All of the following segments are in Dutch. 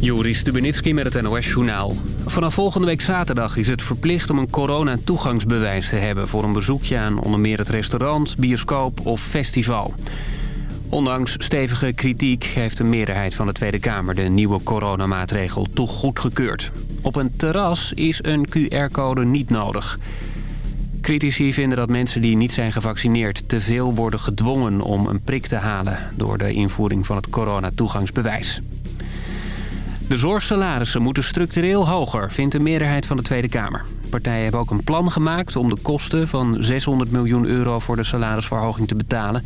Joris Stubenitski met het NOS-journaal. Vanaf volgende week zaterdag is het verplicht om een corona-toegangsbewijs te hebben... voor een bezoekje aan onder meer het restaurant, bioscoop of festival. Ondanks stevige kritiek heeft een meerderheid van de Tweede Kamer... de nieuwe coronamaatregel toch goedgekeurd. Op een terras is een QR-code niet nodig. Critici vinden dat mensen die niet zijn gevaccineerd... te veel worden gedwongen om een prik te halen... door de invoering van het coronatoegangsbewijs. De zorgsalarissen moeten structureel hoger, vindt de meerderheid van de Tweede Kamer. Partijen hebben ook een plan gemaakt om de kosten van 600 miljoen euro voor de salarisverhoging te betalen.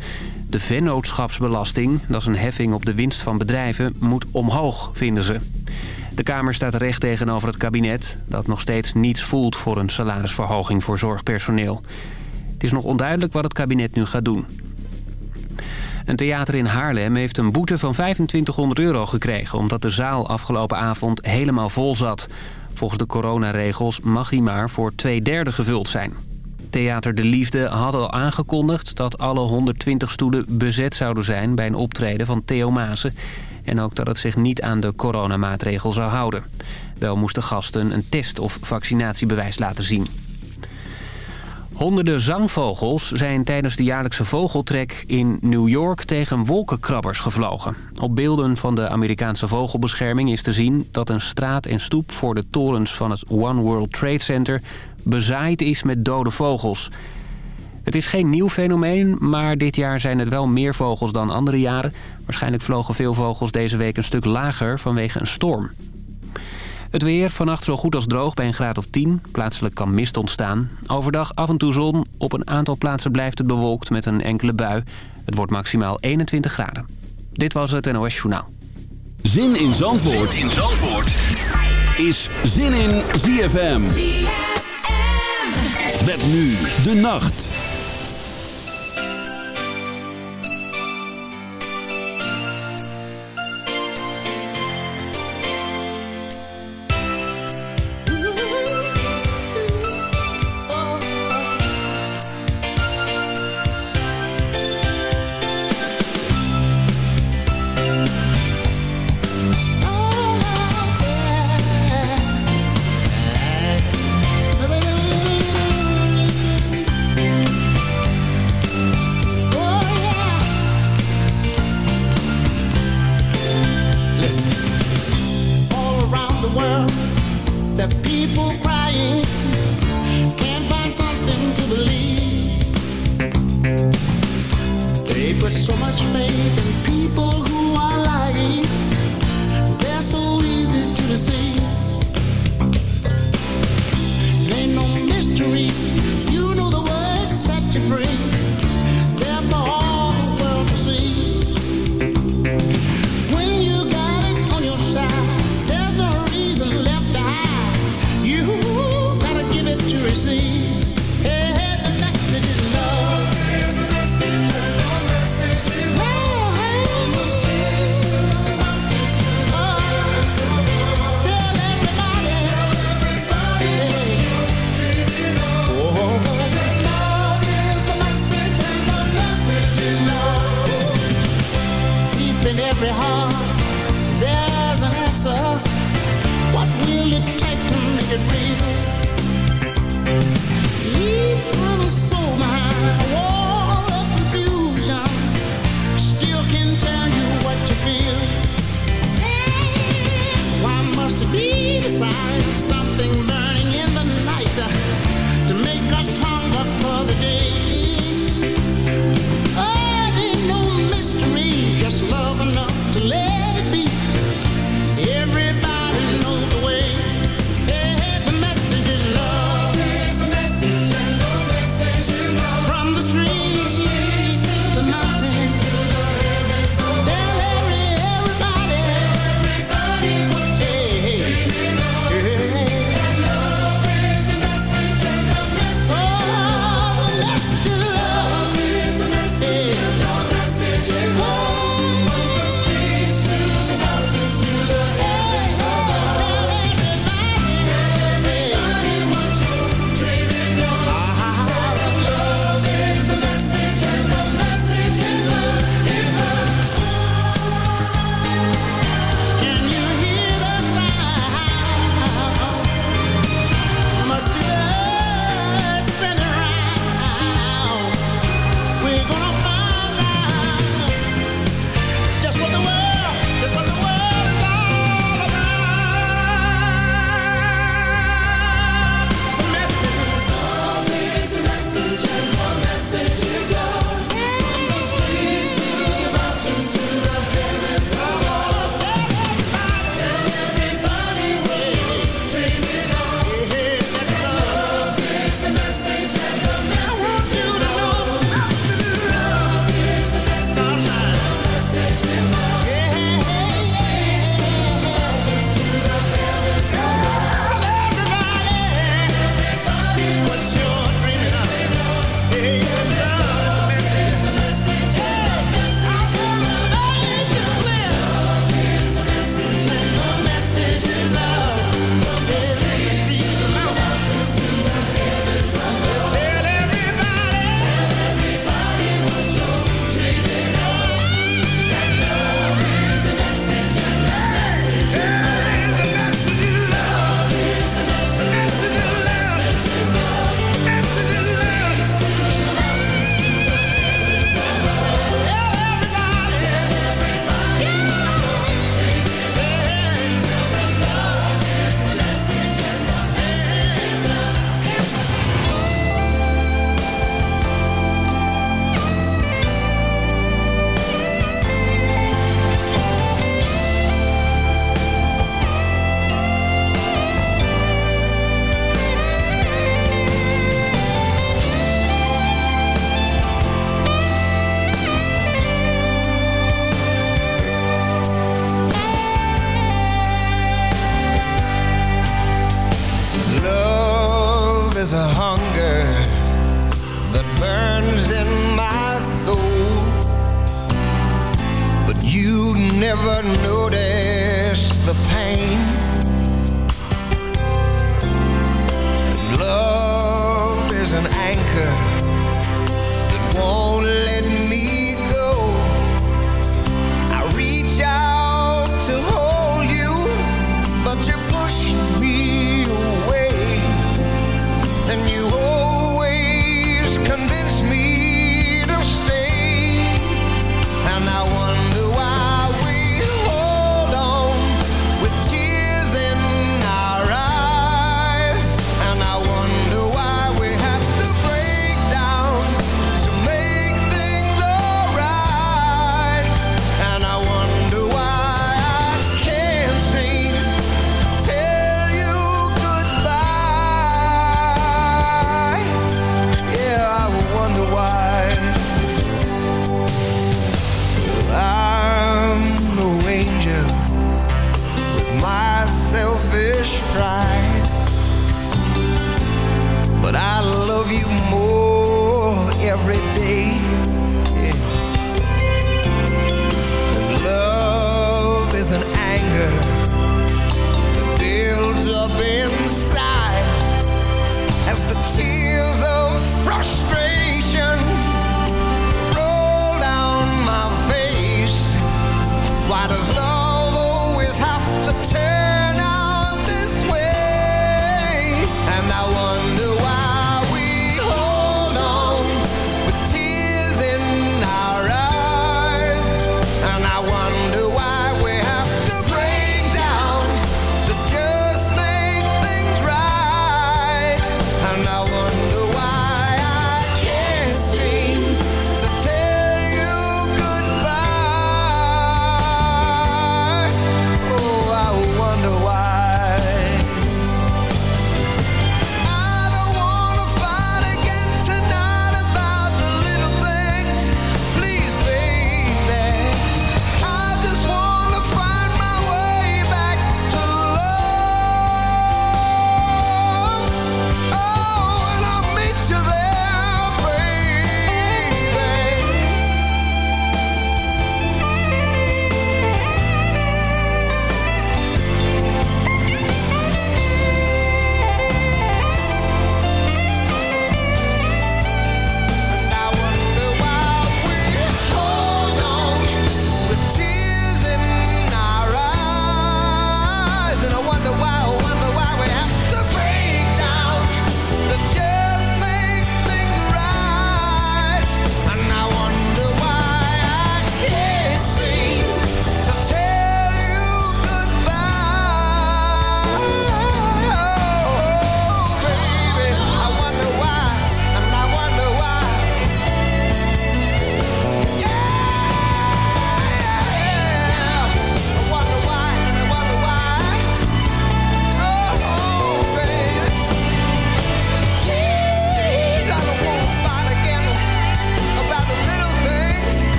De vennootschapsbelasting, dat is een heffing op de winst van bedrijven, moet omhoog, vinden ze. De Kamer staat recht tegenover het kabinet... dat nog steeds niets voelt voor een salarisverhoging voor zorgpersoneel. Het is nog onduidelijk wat het kabinet nu gaat doen. Een theater in Haarlem heeft een boete van 2500 euro gekregen... omdat de zaal afgelopen avond helemaal vol zat. Volgens de coronaregels mag hij maar voor twee derde gevuld zijn. Theater De Liefde had al aangekondigd dat alle 120 stoelen bezet zouden zijn... bij een optreden van Theo Maassen. En ook dat het zich niet aan de coronamaatregel zou houden. Wel moesten gasten een test- of vaccinatiebewijs laten zien. Honderden zangvogels zijn tijdens de jaarlijkse vogeltrek in New York tegen wolkenkrabbers gevlogen. Op beelden van de Amerikaanse vogelbescherming is te zien dat een straat en stoep voor de torens van het One World Trade Center bezaaid is met dode vogels. Het is geen nieuw fenomeen, maar dit jaar zijn het wel meer vogels dan andere jaren. Waarschijnlijk vlogen veel vogels deze week een stuk lager vanwege een storm. Het weer vannacht zo goed als droog bij een graad of 10. Plaatselijk kan mist ontstaan. Overdag af en toe zon. Op een aantal plaatsen blijft het bewolkt met een enkele bui. Het wordt maximaal 21 graden. Dit was het NOS Journaal. Zin in Zandvoort, zin in Zandvoort. is Zin in ZFM. ZFM. Met nu de nacht.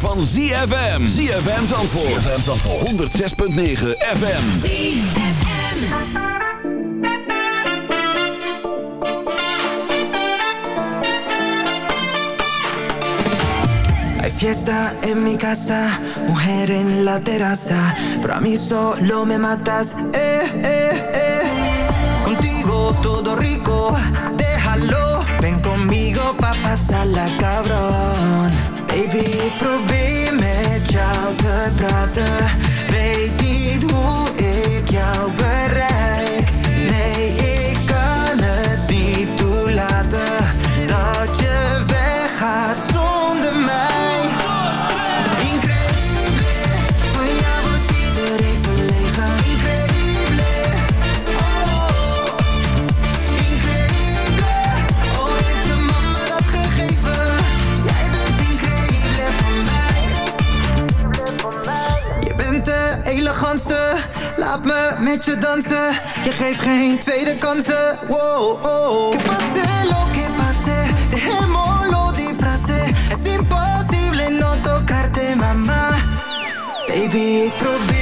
Van ZFM. ZFM Zandvoort. ZFM Zandvoort. 106.9 FM. ZFM. Hay fiesta en mi casa, mujer en la terraza, pero a mí solo me matas, eh, eh, eh. Contigo todo rico, déjalo, ven conmigo pa' pasarla cabrón. Probeer je Je geeft geen tweede kansen. Wow, oh. Que pase lo que pase Dejémoslo disfrace Es imposible no tocarte, mama Baby, probeer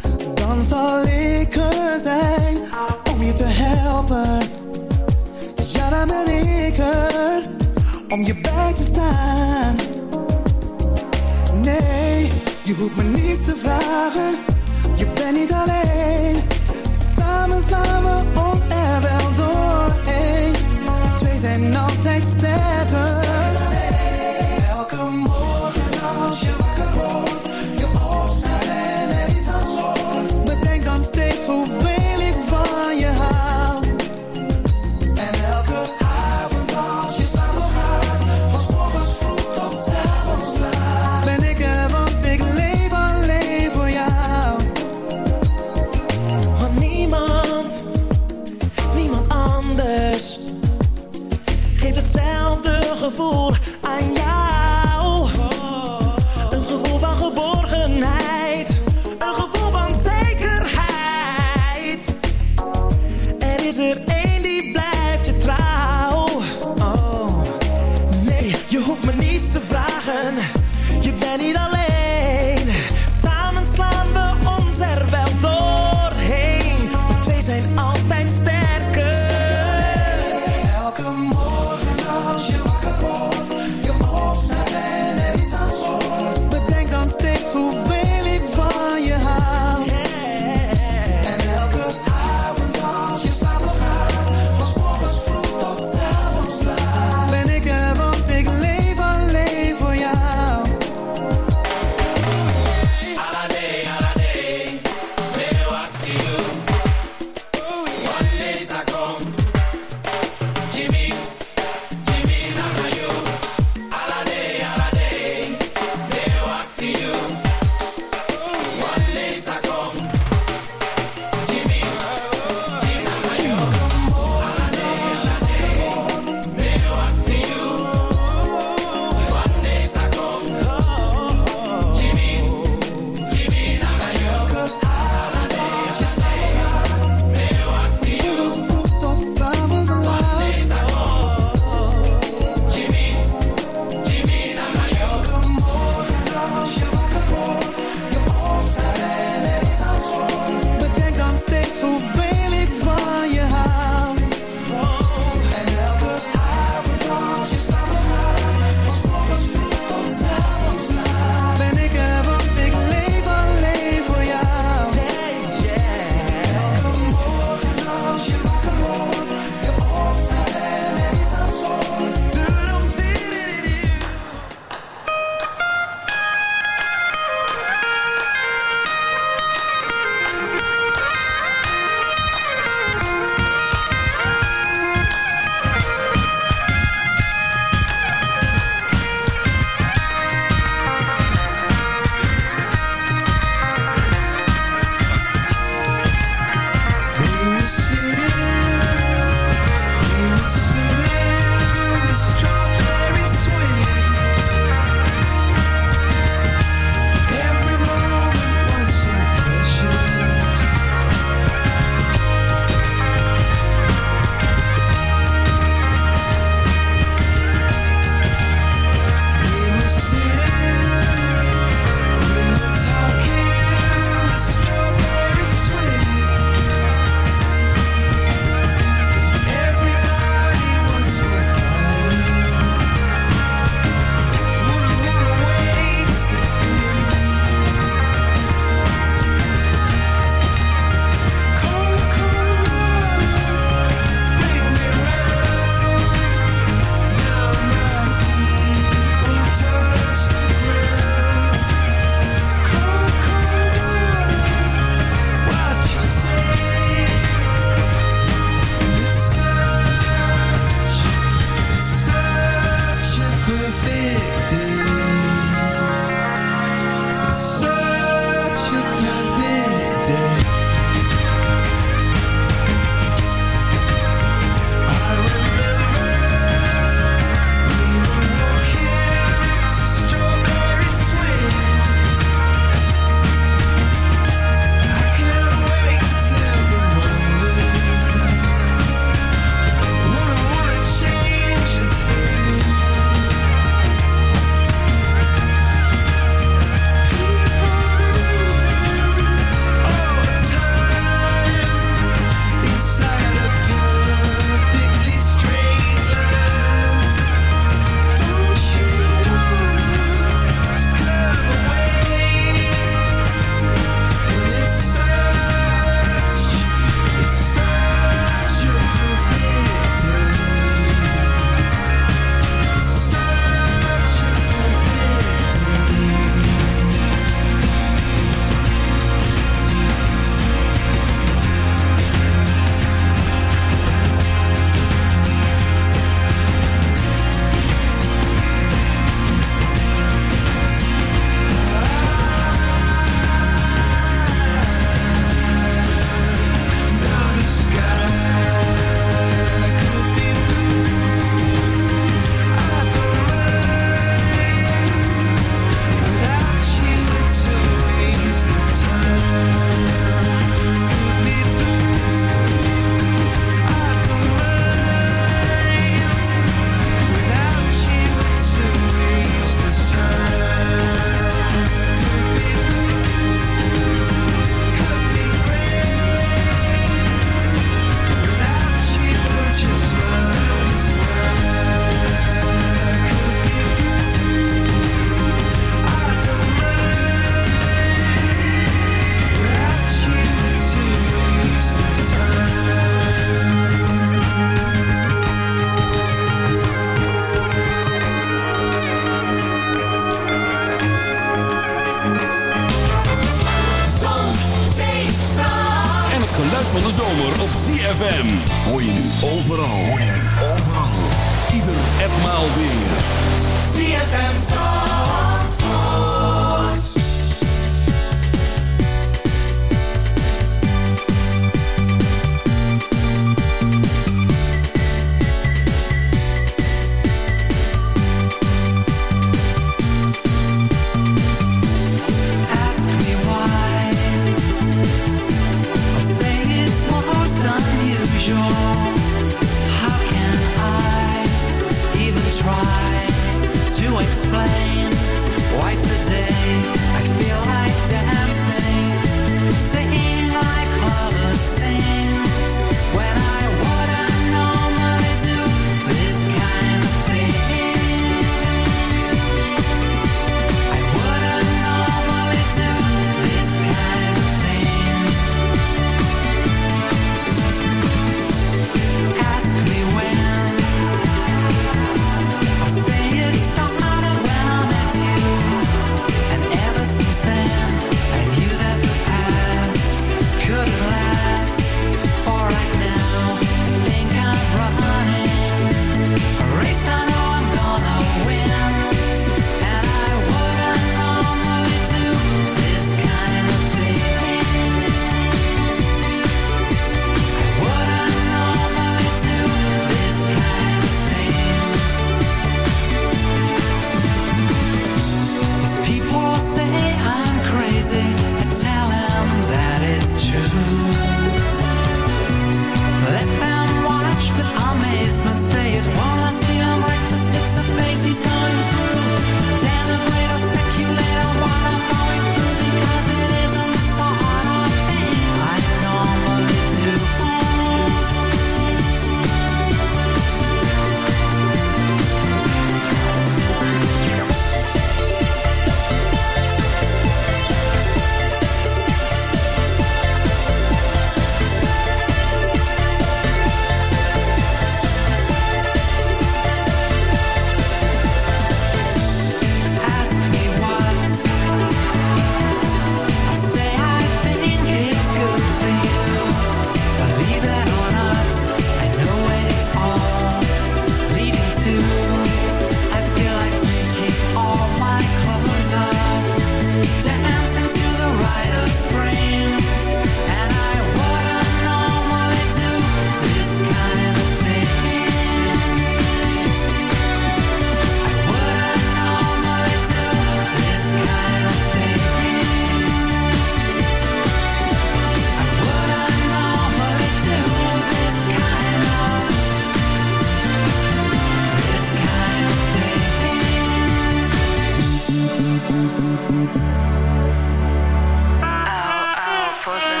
for the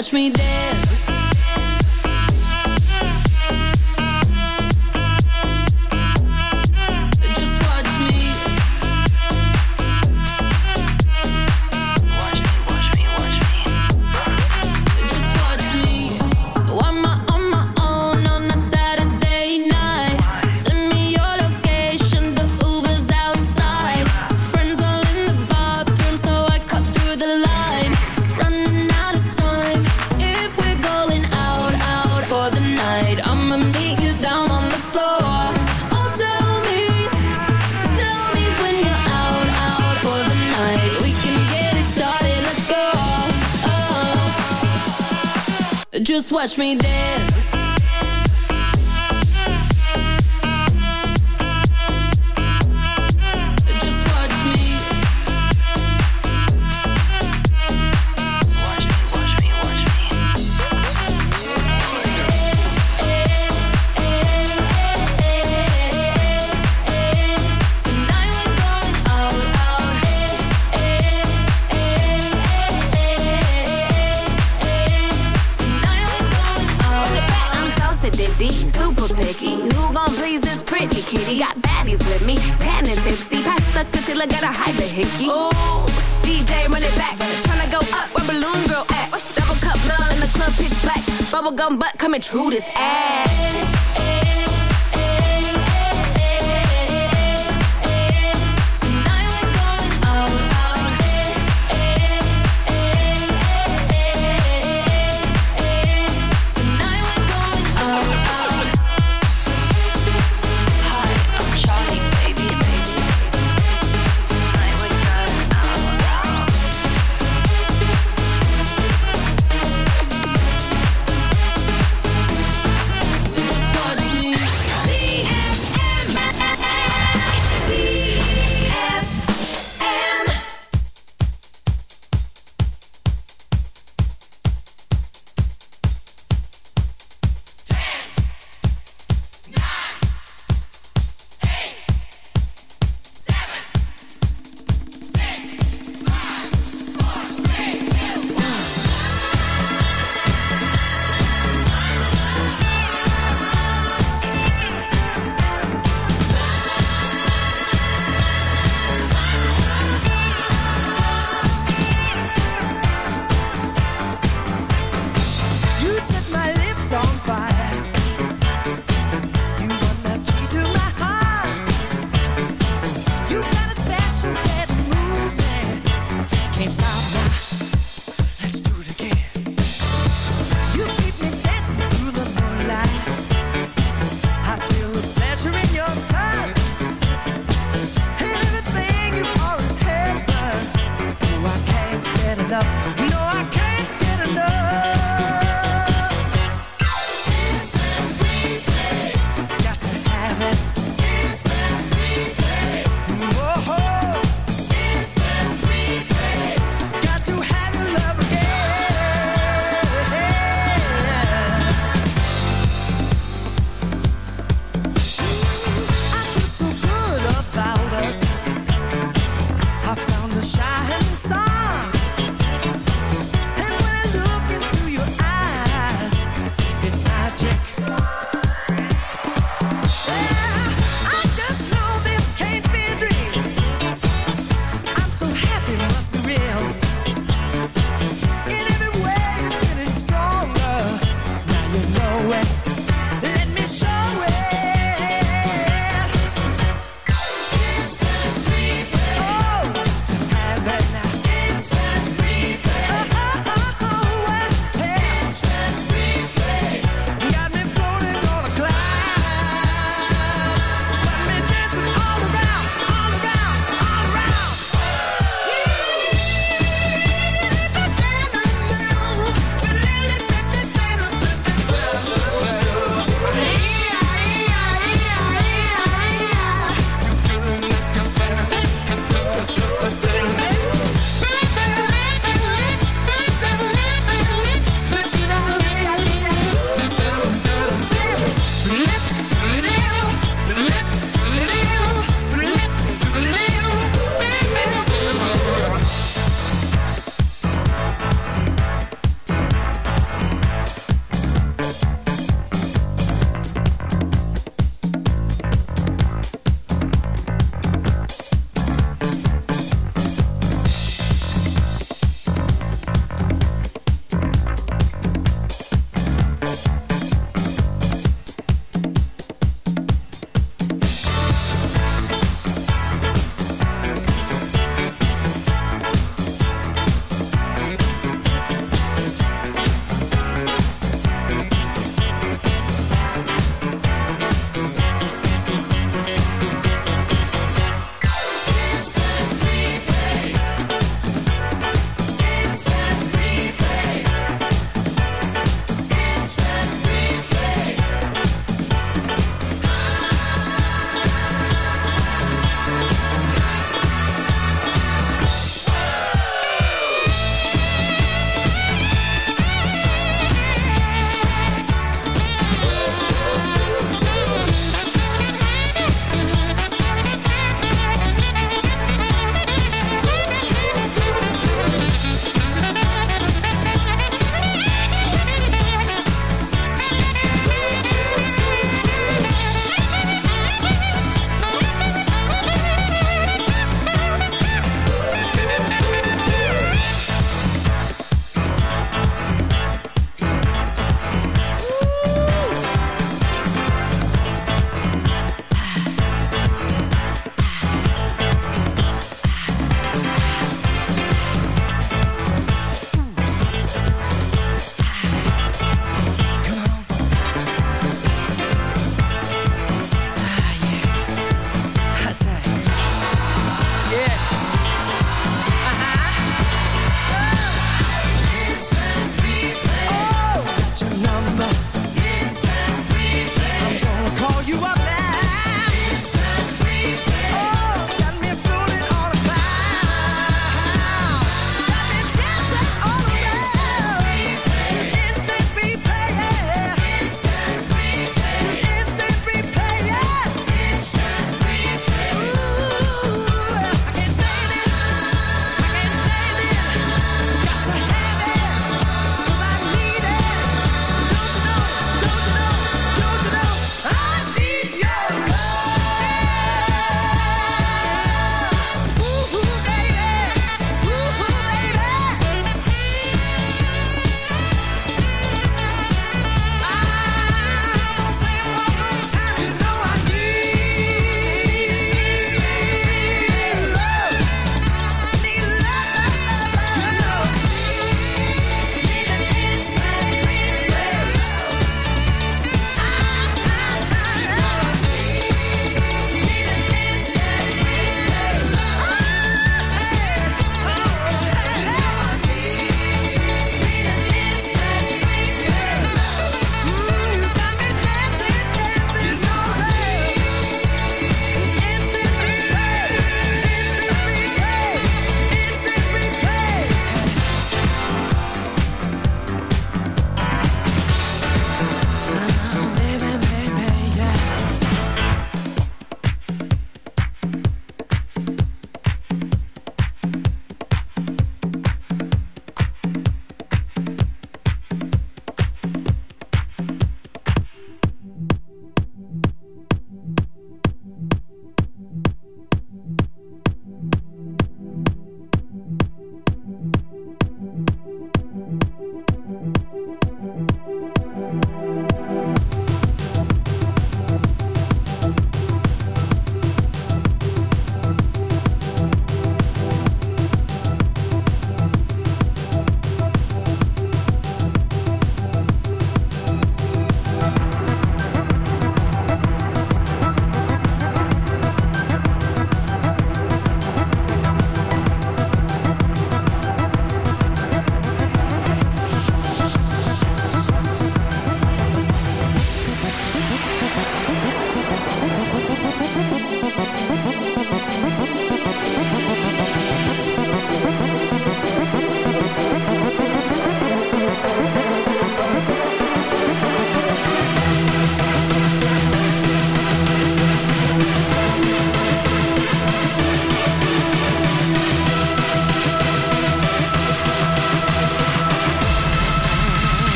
touch me there watch me dance. Super picky. Who gon' please this pretty kitty? Got baddies with me, tan and tipsy. Pass the concealer, gotta hide the hickey. Ooh, DJ run it back. Tryna go up where balloon girl at. Double cup love in the club pitch black. Bubble gum butt coming true this ass.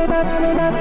Tsunami,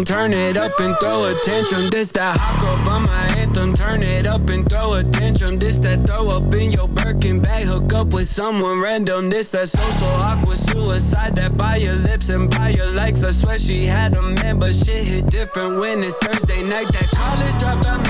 anthem. Turn it up and throw attention. This that hot girl my anthem. Turn it up and throw attention. This that throw up in your Birkin bag. Hook up with someone random. This that social awkward suicide. That by your lips and by your likes. I swear she had a man, but shit hit different when it's Thursday night. That college dropout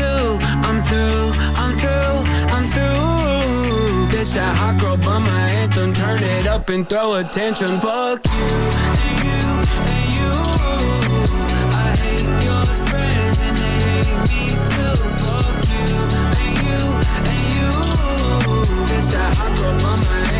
Through. That hot girl bummer anthem. Turn it up and throw attention. Fuck you and you and you. I hate your friends and they hate me too. Fuck you and you and you. This that hot girl bummer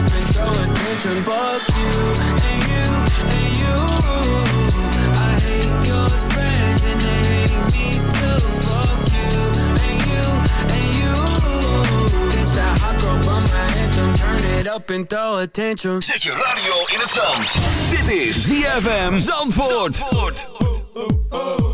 Turn it up and throw attention. Fuck you and you and you. I hate your friends and they hate me too. Fuck you and you and you. This that hot girl bummer anthem. Turn it up and throw attention. Zet je radio in het zand. Dit is ZFM Zandvoort. Zandvoort. as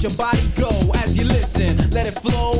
Let your body go as you listen, let it flow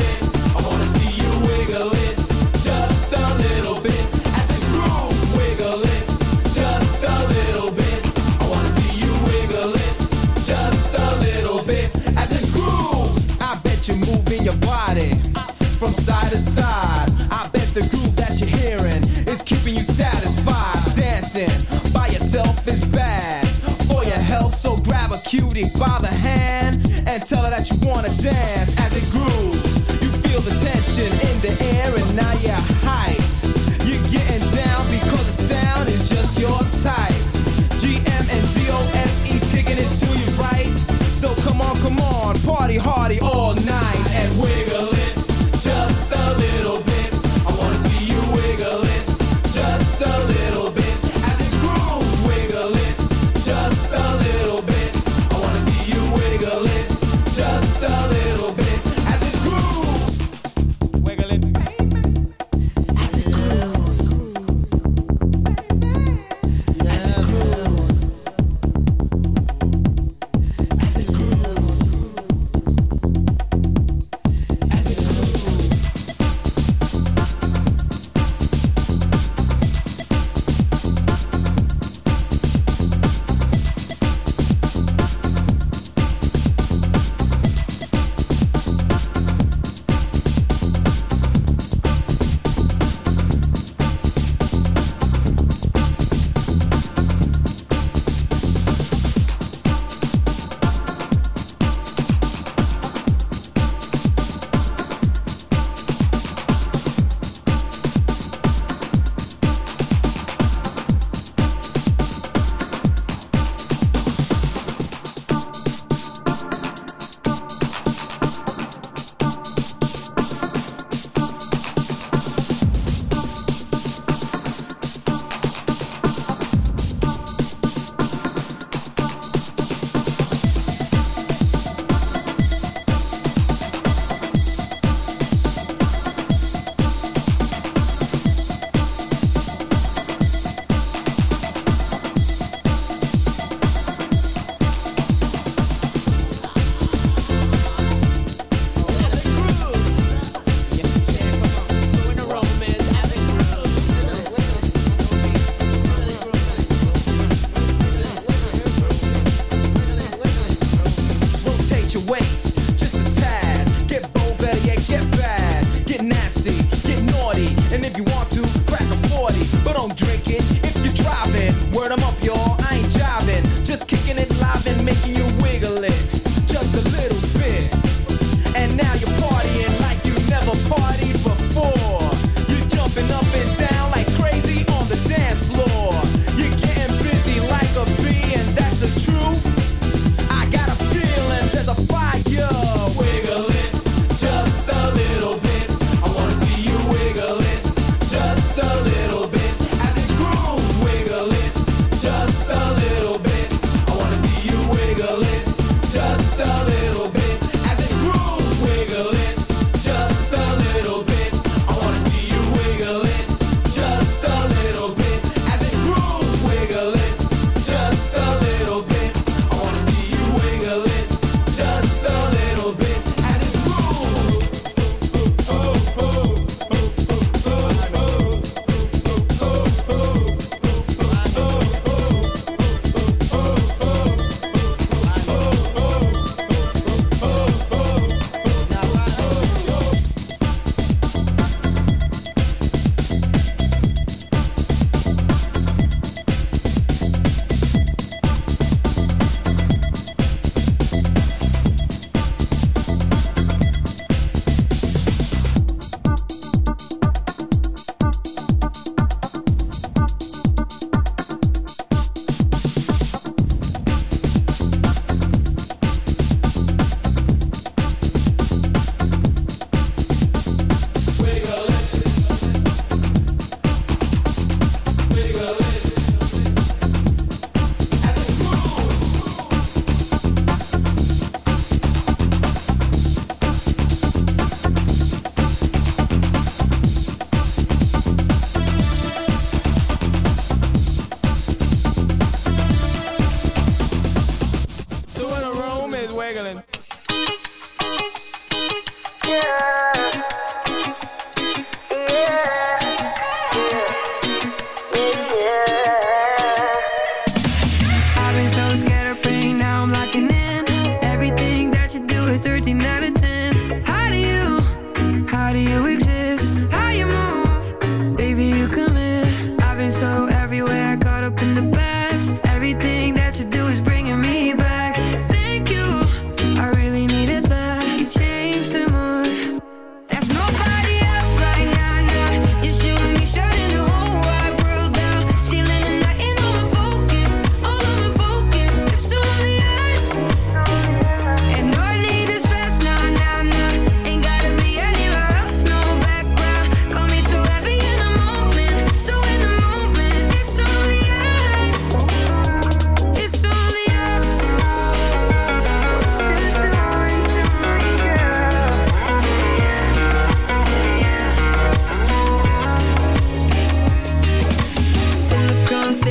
didn't bother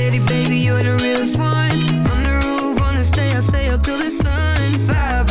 City, baby, you're the realest one. On the roof, on the stay, I stay up till the sun. Five